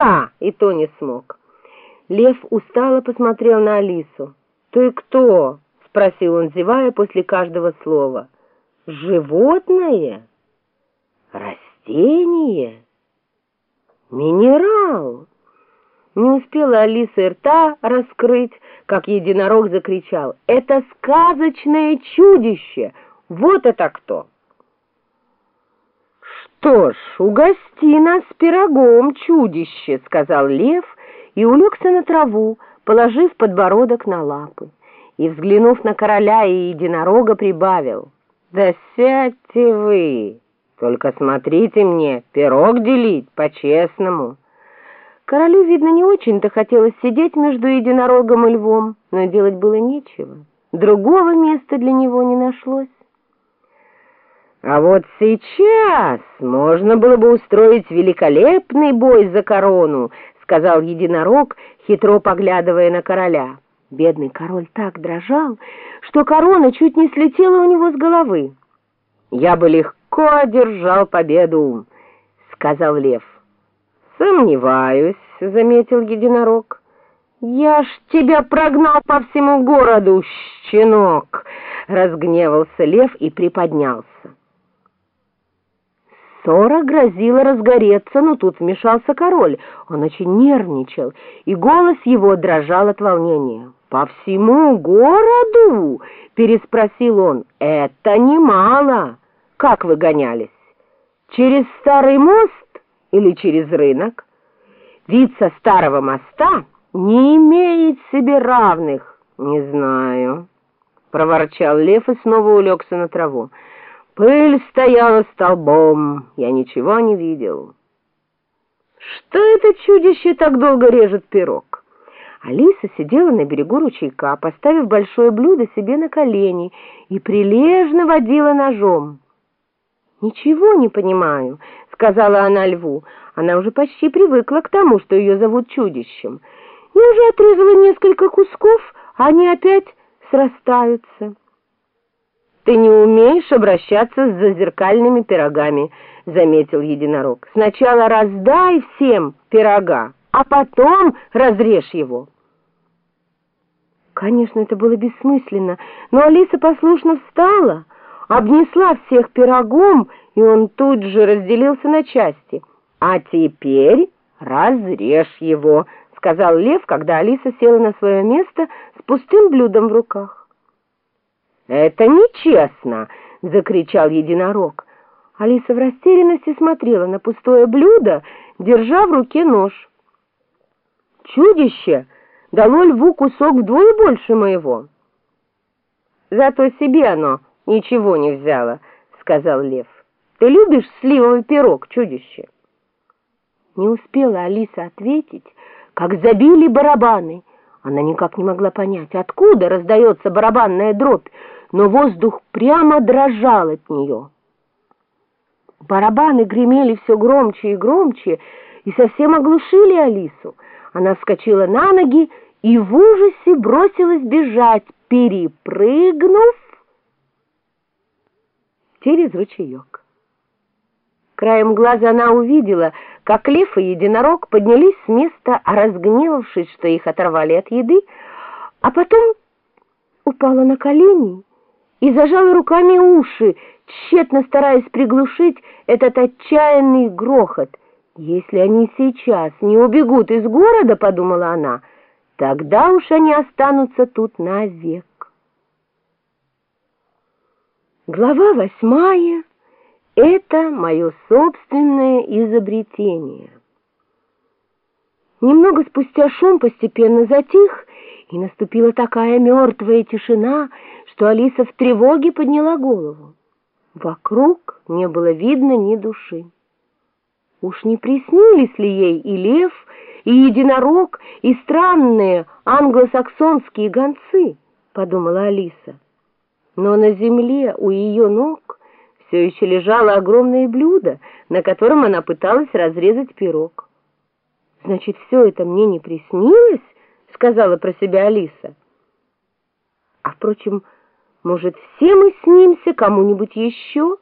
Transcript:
А, и то не смог. Лев устало посмотрел на Алису. «Ты кто?» — спросил он, зевая после каждого слова. «Животное? Растение? Минерал?» Не успела Алиса рта раскрыть, как единорог закричал. «Это сказочное чудище! Вот это кто!» «Что ж, угости нас пирогом, чудище!» — сказал лев и улегся на траву, положив подбородок на лапы. И, взглянув на короля и единорога, прибавил. «Да сядьте вы! Только смотрите мне, пирог делить по-честному!» Королю, видно, не очень-то хотелось сидеть между единорогом и львом, но делать было нечего. Другого места для него не нашлось. А вот сейчас можно было бы устроить великолепный бой за корону, сказал единорог, хитро поглядывая на короля. Бедный король так дрожал, что корона чуть не слетела у него с головы. Я бы легко одержал победу, сказал лев. Сомневаюсь, заметил единорог. Я ж тебя прогнал по всему городу, щенок, разгневался лев и приподнялся. Ссора грозила разгореться, но тут вмешался король. Он очень нервничал, и голос его дрожал от волнения. «По всему городу?» — переспросил он. «Это немало. Как вы гонялись? Через старый мост или через рынок? Вид со старого моста не имеет себе равных». «Не знаю», — проворчал лев и снова улегся на траву. Пыль стояла столбом, я ничего не видел. Что это чудище так долго режет пирог? Алиса сидела на берегу ручейка, поставив большое блюдо себе на колени и прилежно водила ножом. «Ничего не понимаю», — сказала она льву. Она уже почти привыкла к тому, что ее зовут чудищем. Я уже отрезала несколько кусков, а они опять срастаются. «Ты не умеешь обращаться с зазеркальными пирогами», — заметил единорог. «Сначала раздай всем пирога, а потом разрежь его». Конечно, это было бессмысленно, но Алиса послушно встала, обнесла всех пирогом, и он тут же разделился на части. «А теперь разрежь его», — сказал лев, когда Алиса села на свое место с пустым блюдом в руках. «Это нечестно!» — закричал единорог. Алиса в растерянности смотрела на пустое блюдо, держа в руке нож. «Чудище дало льву кусок вдвое больше моего». «Зато себе оно ничего не взяло», — сказал лев. «Ты любишь сливовый пирог, чудище?» Не успела Алиса ответить, как забили барабаны. Она никак не могла понять, откуда раздается барабанная дробь, но воздух прямо дрожал от нее. Барабаны гремели все громче и громче и совсем оглушили Алису. Она вскочила на ноги и в ужасе бросилась бежать, перепрыгнув через ручеек. Краем глаза она увидела, как лев и единорог поднялись с места, разгневавшись, что их оторвали от еды, а потом упала на колени и зажала руками уши, тщетно стараясь приглушить этот отчаянный грохот. «Если они сейчас не убегут из города, — подумала она, — тогда уж они останутся тут навек». Глава восьмая — это мое собственное изобретение. Немного спустя шум постепенно затих, и наступила такая мертвая тишина, что Алиса в тревоге подняла голову. Вокруг не было видно ни души. Уж не приснились ли ей и лев, и единорог, и странные англосаксонские гонцы, подумала Алиса. Но на земле у ее ног все еще лежало огромное блюдо, на котором она пыталась разрезать пирог. Значит, все это мне не приснилось? Сказала про себя Алиса. А, впрочем, может, все мы снимся кому-нибудь еще?»